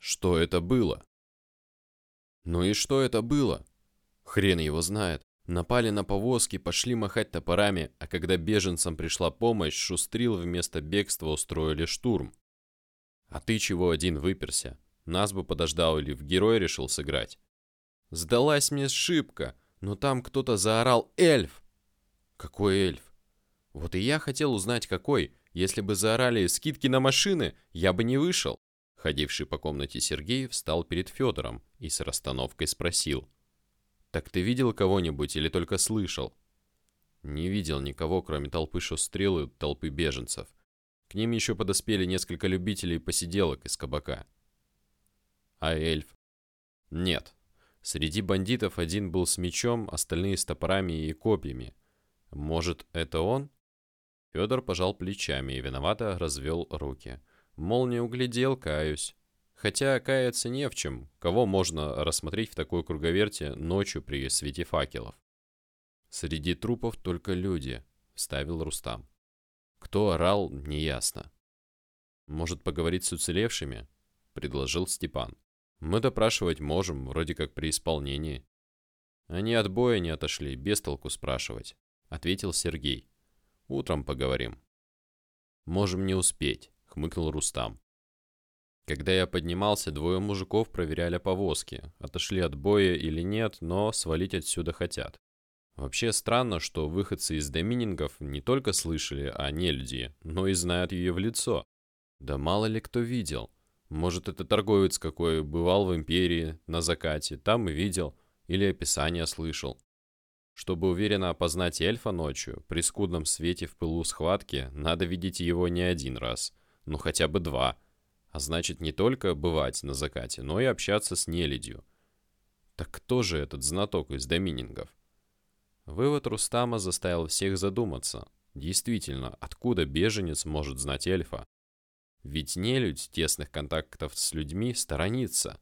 Что это было? Ну и что это было? Хрен его знает. Напали на повозки, пошли махать топорами, а когда беженцам пришла помощь, шустрил вместо бегства устроили штурм. А ты чего один выперся? Нас бы подождал или в герой решил сыграть? Сдалась мне шибко, но там кто-то заорал «Эльф!» Какой эльф? Вот и я хотел узнать, какой. Если бы заорали скидки на машины, я бы не вышел. Ходивший по комнате Сергей встал перед Федором и с расстановкой спросил. «Так ты видел кого-нибудь или только слышал?» «Не видел никого, кроме толпы шустрел и толпы беженцев. К ним еще подоспели несколько любителей посиделок из кабака». «А эльф?» «Нет. Среди бандитов один был с мечом, остальные с топорами и копьями. Может, это он?» Федор пожал плечами и виновато развел руки. Мол, не углядел, каюсь. Хотя каяться не в чем, кого можно рассмотреть в такой круговерте ночью при свете факелов. Среди трупов только люди, вставил Рустам. Кто орал, неясно. Может поговорить с уцелевшими? Предложил Степан. Мы допрашивать можем, вроде как при исполнении. Они от боя не отошли, без толку спрашивать, ответил Сергей. Утром поговорим. Можем не успеть, хмыкнул Рустам. Когда я поднимался, двое мужиков проверяли повозки, отошли от боя или нет, но свалить отсюда хотят. Вообще странно, что выходцы из доминингов не только слышали о нелюди, но и знают ее в лицо. Да мало ли кто видел. Может, это торговец какой бывал в Империи, на закате, там и видел, или описание слышал. Чтобы уверенно опознать эльфа ночью, при скудном свете в пылу схватки, надо видеть его не один раз, ну хотя бы два. А значит, не только бывать на закате, но и общаться с нелюдью. Так кто же этот знаток из доминингов? Вывод Рустама заставил всех задуматься. Действительно, откуда беженец может знать эльфа? Ведь нелюдь тесных контактов с людьми сторонится.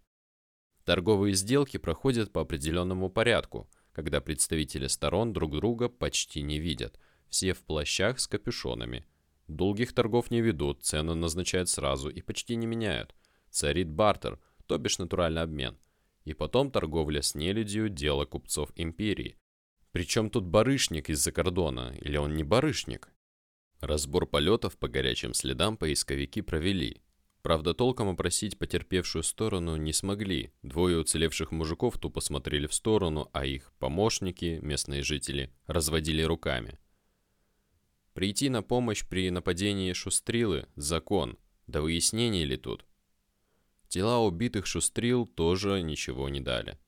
Торговые сделки проходят по определенному порядку – когда представители сторон друг друга почти не видят, все в плащах с капюшонами. Долгих торгов не ведут, цены назначают сразу и почти не меняют. Царит бартер, то бишь натуральный обмен. И потом торговля с нелюдью – дело купцов империи. Причем тут барышник из-за кордона, или он не барышник? Разбор полетов по горячим следам поисковики провели, Правда, толком опросить потерпевшую сторону не смогли. Двое уцелевших мужиков тупо смотрели в сторону, а их помощники, местные жители, разводили руками. Прийти на помощь при нападении шустрилы – закон. До выяснений ли тут? Тела убитых шустрил тоже ничего не дали.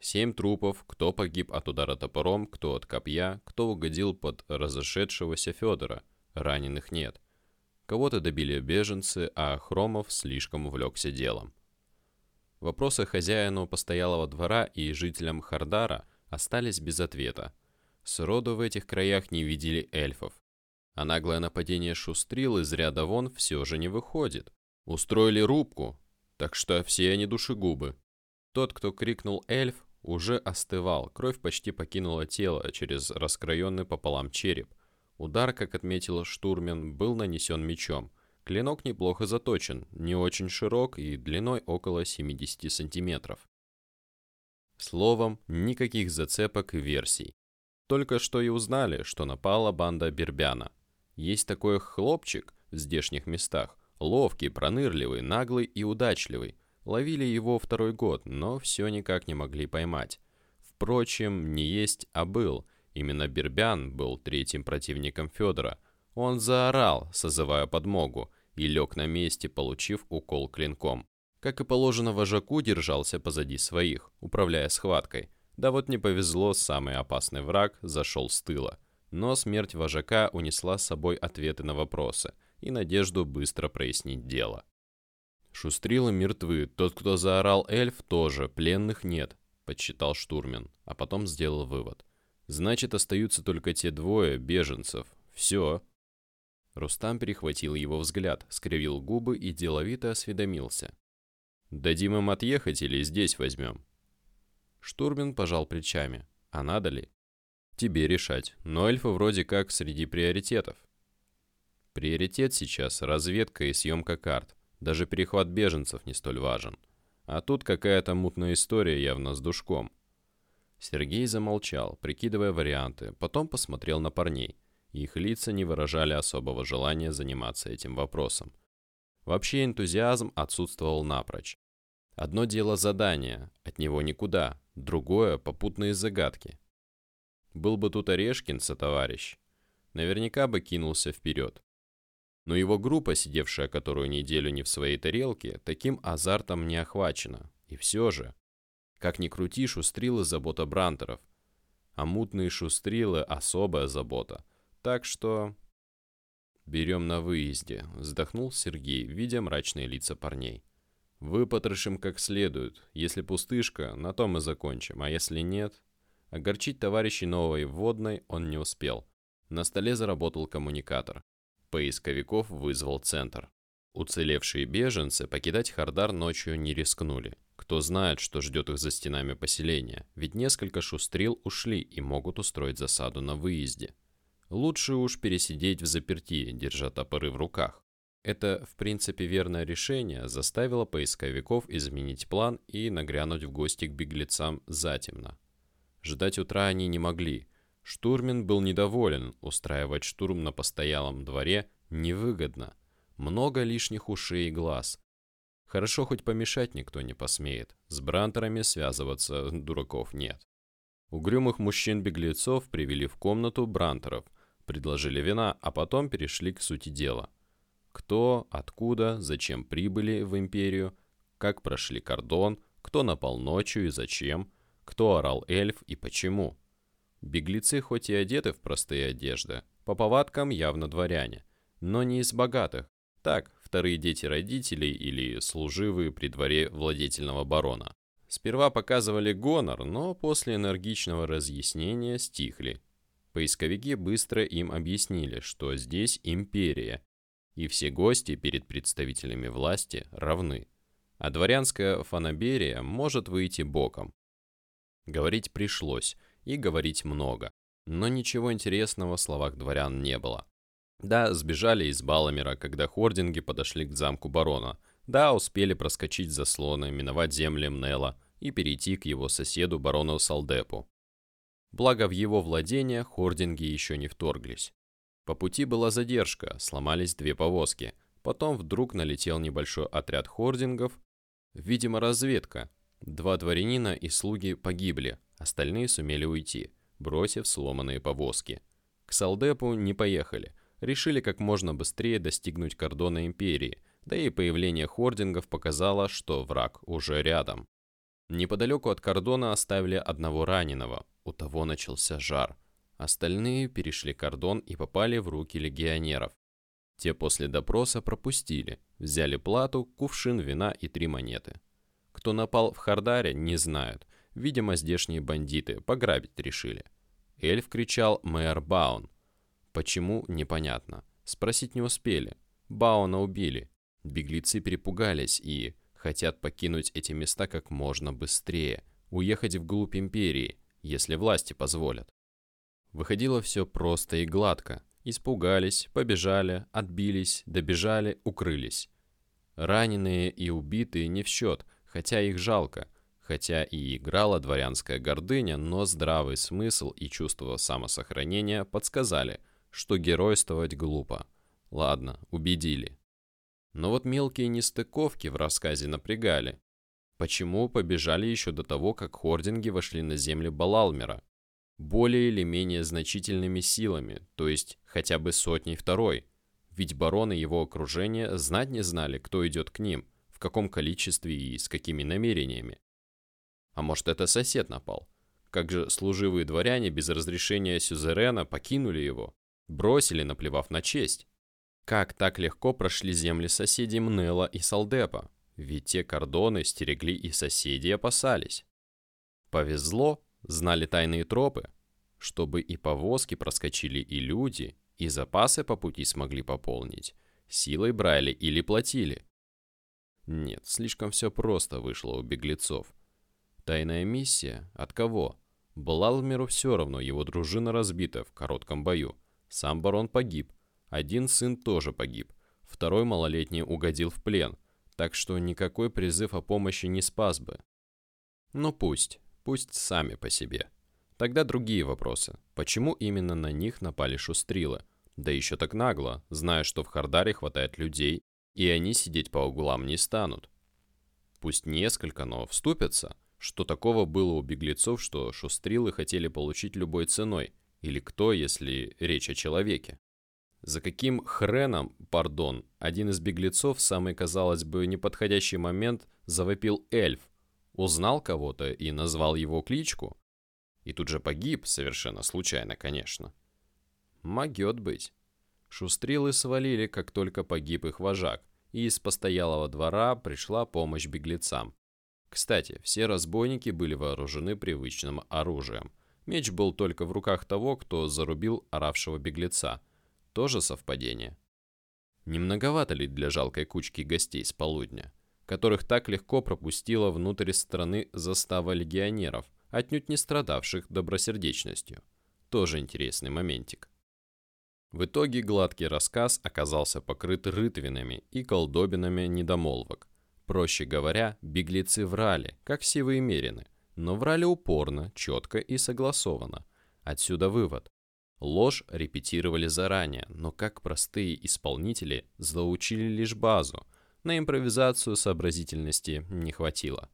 Семь трупов, кто погиб от удара топором, кто от копья, кто угодил под разошедшегося Федора. Раненых нет. Кого-то добили беженцы, а Хромов слишком увлекся делом. Вопросы хозяину постоялого двора и жителям Хардара остались без ответа. Сроду в этих краях не видели эльфов. А наглое нападение шустрил из ряда вон все же не выходит. Устроили рубку, так что все они душегубы. Тот, кто крикнул «эльф», уже остывал, кровь почти покинула тело через раскроенный пополам череп. Удар, как отметил штурмен, был нанесен мечом. Клинок неплохо заточен, не очень широк и длиной около 70 сантиметров. Словом, никаких зацепок и версий. Только что и узнали, что напала банда Бербяна. Есть такой хлопчик в здешних местах, ловкий, пронырливый, наглый и удачливый. Ловили его второй год, но все никак не могли поймать. Впрочем, не есть, а был – Именно Бербян был третьим противником Федора. Он заорал, созывая подмогу, и лег на месте, получив укол клинком. Как и положено вожаку, держался позади своих, управляя схваткой. Да вот не повезло, самый опасный враг зашел с тыла. Но смерть вожака унесла с собой ответы на вопросы и надежду быстро прояснить дело. Шустрилы мертвы, тот, кто заорал эльф, тоже, пленных нет, подсчитал штурмен, а потом сделал вывод – Значит, остаются только те двое беженцев. Все. Рустам перехватил его взгляд, скривил губы и деловито осведомился. «Дадим им отъехать или здесь возьмем?» Штурмин пожал плечами. «А надо ли?» «Тебе решать, но эльфы вроде как среди приоритетов». «Приоритет сейчас – разведка и съемка карт. Даже перехват беженцев не столь важен. А тут какая-то мутная история явно с душком. Сергей замолчал, прикидывая варианты, потом посмотрел на парней. Их лица не выражали особого желания заниматься этим вопросом. Вообще энтузиазм отсутствовал напрочь. Одно дело задание, от него никуда, другое – попутные загадки. Был бы тут Орешкин товарищ, наверняка бы кинулся вперед. Но его группа, сидевшая которую неделю не в своей тарелке, таким азартом не охвачена. И все же, как ни крути, шустрилы – забота брантеров. А мутные шустрилы – особая забота. Так что... «Берем на выезде», – вздохнул Сергей, видя мрачные лица парней. «Выпотрошим как следует. Если пустышка, на том и закончим, а если нет...» Огорчить товарищей новой вводной он не успел. На столе заработал коммуникатор. Поисковиков вызвал центр. Уцелевшие беженцы покидать Хардар ночью не рискнули. Кто знает, что ждет их за стенами поселения, ведь несколько шустрил ушли и могут устроить засаду на выезде. Лучше уж пересидеть в заперти, держа топоры в руках. Это, в принципе, верное решение заставило поисковиков изменить план и нагрянуть в гости к беглецам затемно. Ждать утра они не могли. Штурмин был недоволен, устраивать штурм на постоялом дворе невыгодно. Много лишних ушей и глаз. Хорошо, хоть помешать никто не посмеет. С брантерами связываться дураков нет. Угрюмых мужчин-беглецов привели в комнату брантеров, предложили вина, а потом перешли к сути дела. Кто, откуда, зачем прибыли в империю, как прошли кордон, кто напал ночью и зачем, кто орал эльф и почему. Беглецы хоть и одеты в простые одежды, по повадкам явно дворяне, но не из богатых. Так, вторые дети родителей или служивые при дворе владетельного барона. Сперва показывали гонор, но после энергичного разъяснения стихли. Поисковики быстро им объяснили, что здесь империя, и все гости перед представителями власти равны. А дворянская фанаберия может выйти боком. Говорить пришлось, и говорить много. Но ничего интересного в словах дворян не было. Да, сбежали из Баламера, когда хординги подошли к замку барона. Да, успели проскочить заслоны, миновать земли Мнела и перейти к его соседу барону Салдепу. Благо в его владения хординги еще не вторглись. По пути была задержка, сломались две повозки. Потом вдруг налетел небольшой отряд хордингов, видимо разведка. Два дворянина и слуги погибли, остальные сумели уйти, бросив сломанные повозки. К Салдепу не поехали – решили как можно быстрее достигнуть кордона империи, да и появление хордингов показало, что враг уже рядом. Неподалеку от кордона оставили одного раненого, у того начался жар. Остальные перешли кордон и попали в руки легионеров. Те после допроса пропустили, взяли плату, кувшин вина и три монеты. Кто напал в Хардаре, не знают. Видимо, здешние бандиты пограбить решили. Эльф кричал «Мэр Баун», Почему, непонятно. Спросить не успели. Бауна убили. Беглецы перепугались и хотят покинуть эти места как можно быстрее, уехать вглубь империи, если власти позволят. Выходило все просто и гладко. Испугались, побежали, отбились, добежали, укрылись. Раненые и убитые не в счет, хотя их жалко, хотя и играла дворянская гордыня, но здравый смысл и чувство самосохранения подсказали – что геройствовать глупо. Ладно, убедили. Но вот мелкие нестыковки в рассказе напрягали. Почему побежали еще до того, как хординги вошли на земли Балалмера? Более или менее значительными силами, то есть хотя бы сотней второй. Ведь барон и его окружение знать не знали, кто идет к ним, каком количестве и с какими намерениями. А может это сосед напал? Как же служивые дворяне без разрешения сюзерена покинули его? Бросили, наплевав на честь. Как так легко прошли земли соседей Мнела и Салдепа? Ведь те кордоны стерегли и соседи опасались. Повезло, знали тайные тропы, чтобы и повозки проскочили и люди, и запасы по пути смогли пополнить. Силой брали или платили. Нет, слишком все просто вышло у беглецов. Тайная миссия? От кого? Балалмеру все равно, его дружина разбита в коротком бою. Сам барон погиб. Один сын тоже погиб. Второй малолетний угодил в плен. так что никакой призыв о помощи не спас бы. Но пусть, пусть сами по себе. Тогда другие вопросы. Почему именно на них напали шустрилы? Да еще так нагло, зная, что в Хардаре хватает людей, и они сидеть по углам не станут. Пусть несколько, но вступятся. Что такого было у беглецов, что шустрилы хотели получить любой ценой? Или кто, если речь о человеке? За каким хреном, пардон, один из беглецов в самый, казалось бы, неподходящий момент завопил эльф, узнал кого-то и назвал его кличку? И тут же погиб, совершенно случайно, конечно. Могет быть. Шустрилы свалили, как только погиб их вожак, и из постоялого двора пришла помощь беглецам. Кстати, все разбойники были вооружены привычным оружием. Меч был только в руках того, кто зарубил оравшего беглеца – тоже совпадение. Не многовато ли для жалкой кучки гостей с полудня, которых так легко пропустила внутрь страны застава легионеров, отнюдь не страдавших добросердечностью? Тоже интересный моментик. В итоге гладкий рассказ оказался покрыт рытвинами и колдобинами недомолвок. Проще говоря, беглецы врали, как сивые мерины, но врали упорно, четко и согласованно. Отсюда вывод. Ложь репетировали заранее, но как простые исполнители заучили лишь базу. На импровизацию сообразительности не хватило.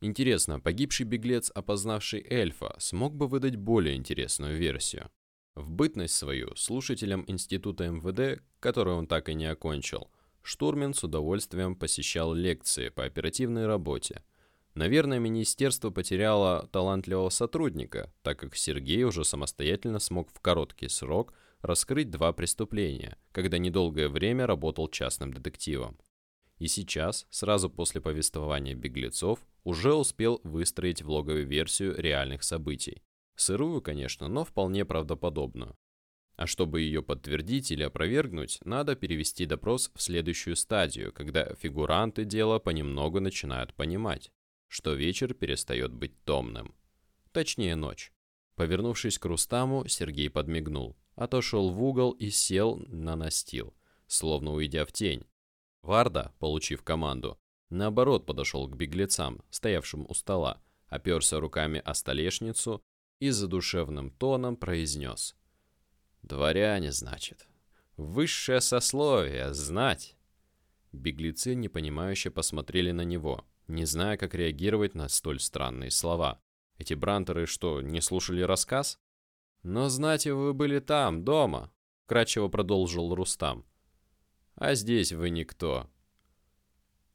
Интересно, погибший беглец, опознавший эльфа, смог бы выдать более интересную версию? В бытность свою слушателям института МВД, который он так и не окончил, Штурмин с удовольствием посещал лекции по оперативной работе – Наверное, министерство потеряло талантливого сотрудника, так как Сергей уже самостоятельно смог в короткий срок раскрыть два преступления, когда недолгое время работал частным детективом. И сейчас, сразу после повествования беглецов, уже успел выстроить влоговую версию реальных событий. Сырую, конечно, но вполне правдоподобную. А чтобы ее подтвердить или опровергнуть, надо перевести допрос в следующую стадию, когда фигуранты дела понемногу начинают понимать что вечер перестает быть томным. Точнее, ночь. Повернувшись к Рустаму, Сергей подмигнул, отошел в угол и сел на настил, словно уйдя в тень. Варда, получив команду, наоборот подошел к беглецам, стоявшим у стола, оперся руками о столешницу и задушевным тоном произнес. «Дворяне, значит. Высшее сословие, знать!» Беглецы непонимающе посмотрели на него, не зная, как реагировать на столь странные слова. Эти брантеры что, не слушали рассказ? «Но знать вы были там, дома», — кратчево продолжил Рустам. «А здесь вы никто.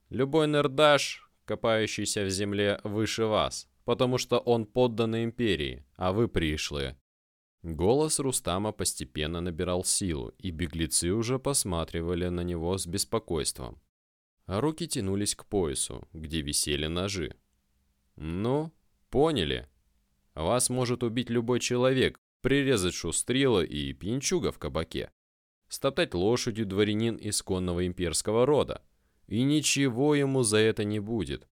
Любой нердаш, копающийся в земле, выше вас, потому что он подданный империи, а вы пришлые». Голос Рустама постепенно набирал силу, и беглецы уже посматривали на него с беспокойством руки тянулись к поясу, где висели ножи. «Ну, поняли. Вас может убить любой человек, прирезать шустрила и пьянчуга в кабаке, стоптать лошадью дворянин исконного имперского рода. И ничего ему за это не будет.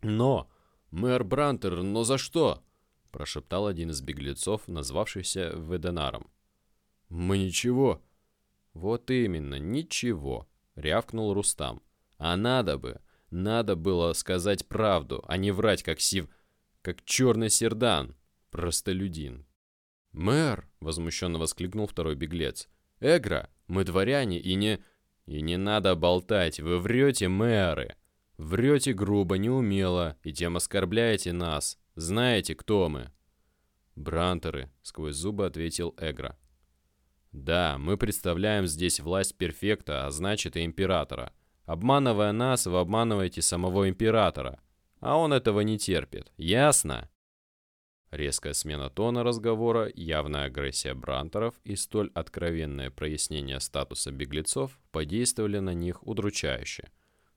Но, мэр Брантер, но за что?» прошептал один из беглецов, назвавшийся Веденаром. «Мы ничего». «Вот именно, ничего», — рявкнул Рустам. А надо бы, надо было сказать правду, а не врать, как сив... как черный сердан, простолюдин. «Мэр!» — возмущенно воскликнул второй беглец. «Эгра, мы дворяне и не...» «И не надо болтать, вы врете, мэры! Врете грубо, неумело, и тем оскорбляете нас. Знаете, кто мы?» «Брантеры», — сквозь зубы ответил Эгра. «Да, мы представляем здесь власть перфекта, а значит и императора. Обманывая нас, вы обманываете самого императора. А он этого не терпит. Ясно? Резкая смена тона разговора, явная агрессия брантеров и столь откровенное прояснение статуса беглецов подействовали на них удручающе.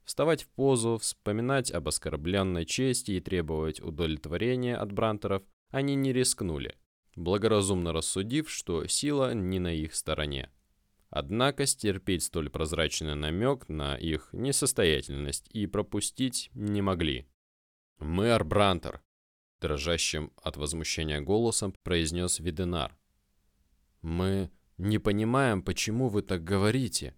Вставать в позу, вспоминать об оскорбленной чести и требовать удовлетворения от брантеров они не рискнули, благоразумно рассудив, что сила не на их стороне. Однако стерпеть столь прозрачный намек на их несостоятельность и пропустить не могли. «Мэр Брантер!» – дрожащим от возмущения голосом произнес Виденар. «Мы не понимаем, почему вы так говорите».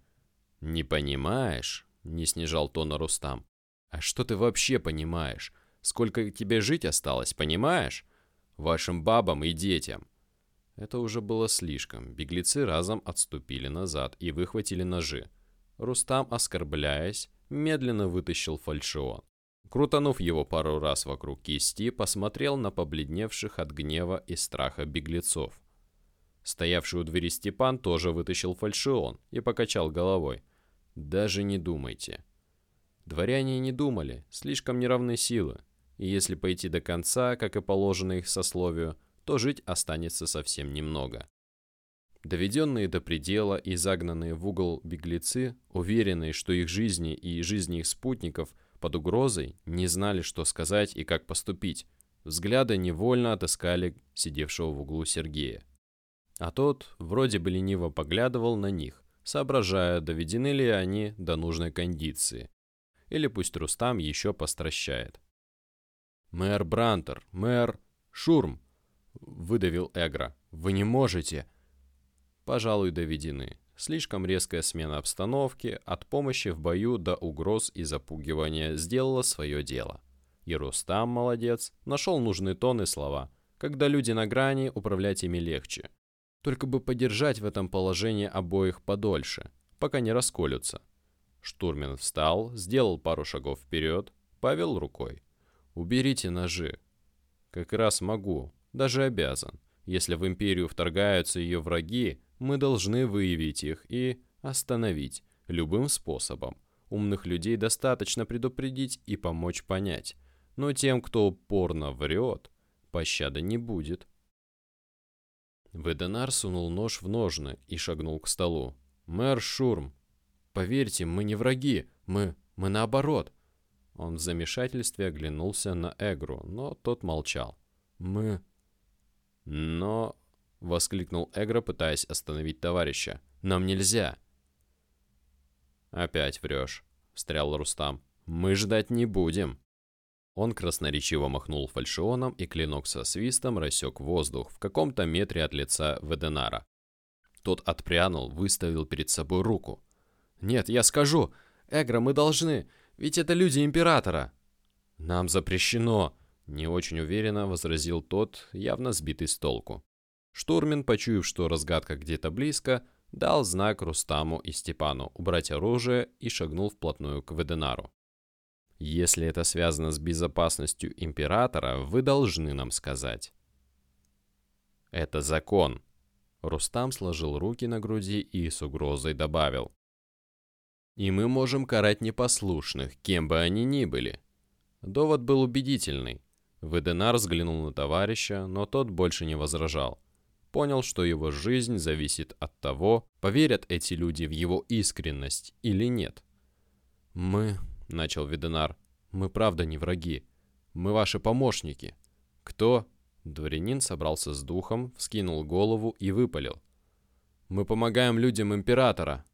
«Не понимаешь?» – не снижал тона Рустам. А что ты вообще понимаешь? Сколько тебе жить осталось, понимаешь? Вашим бабам и детям. Это уже было слишком. Беглецы разом отступили назад и выхватили ножи. Рустам, оскорбляясь, медленно вытащил фальшион. Крутанув его пару раз вокруг кисти, посмотрел на побледневших от гнева и страха беглецов. Стоявший у двери Степан тоже вытащил фальшион и покачал головой. «Даже не думайте». Дворяне не думали, слишком неравны силы, и если пойти до конца, как и положено их сословию, то жить останется совсем немного. Доведенные до предела и загнанные в угол беглецы, уверенные, что их жизни и жизни их спутников под угрозой, не знали, что сказать и как поступить. Взгляды невольно отыскали сидевшего в углу Сергея. А тот вроде бы лениво поглядывал на них, соображая, доведены ли они до нужной кондиции. Или пусть Рустам еще постращает. «Мэр Брантер, мэр Шурм!» — выдавил Эгра. «Вы не можете!» пожалуй, доведены. Слишком резкая смена обстановки от помощи в бою до угроз и запугивания сделала свое дело. И Рустам, молодец, нашел нужные тон и слова. Когда люди на грани, управлять ими легче. Только бы подержать в этом положении обоих подольше, пока не расколются. Штурмин встал, сделал пару шагов вперед, повел рукой. «Уберите ножи». «Как раз могу, даже обязан. Если в империю вторгаются ее враги, мы должны выявить их и остановить любым способом. Умных людей достаточно предупредить и помочь понять. Но тем, кто упорно врет, пощады не будет. Веденар сунул нож в ножны и шагнул к столу. «Мэр Шурм, поверьте, мы не враги, мы... мы наоборот». Он в замешательстве оглянулся на Эгру, но тот молчал. «Мы...» «Но...» — воскликнул Эгра, пытаясь остановить товарища. «Нам нельзя!» «Опять врешь», — встрял Рустам. «Мы ждать не будем». Он красноречиво махнул фальшионом, и клинок со свистом рассек воздух в каком-то метре от лица Веденара. Тот отпрянул, выставил перед собой руку. «Нет, я скажу! Эгра, мы должны! Ведь это люди Императора!» «Нам запрещено!» — не очень уверенно возразил тот, явно сбитый с толку. Штурмин, почуяв, что разгадка где-то близко, дал знак Рустаму и Степану убрать оружие и шагнул вплотную к Веденару. «Если это связано с безопасностью Императора, вы должны нам сказать». «Это закон», Рустам сложил руки на груди и с угрозой добавил. «И мы можем карать непослушных, кем бы они ни были». Довод был убедительный. Веденар взглянул на товарища, но тот больше не возражал понял, что его жизнь зависит от того, поверят эти люди в его искренность или нет. «Мы», — начал Веденар, — «мы правда не враги. Мы ваши помощники». «Кто?» Дворянин собрался с духом, вскинул голову и выпалил. «Мы помогаем людям Императора».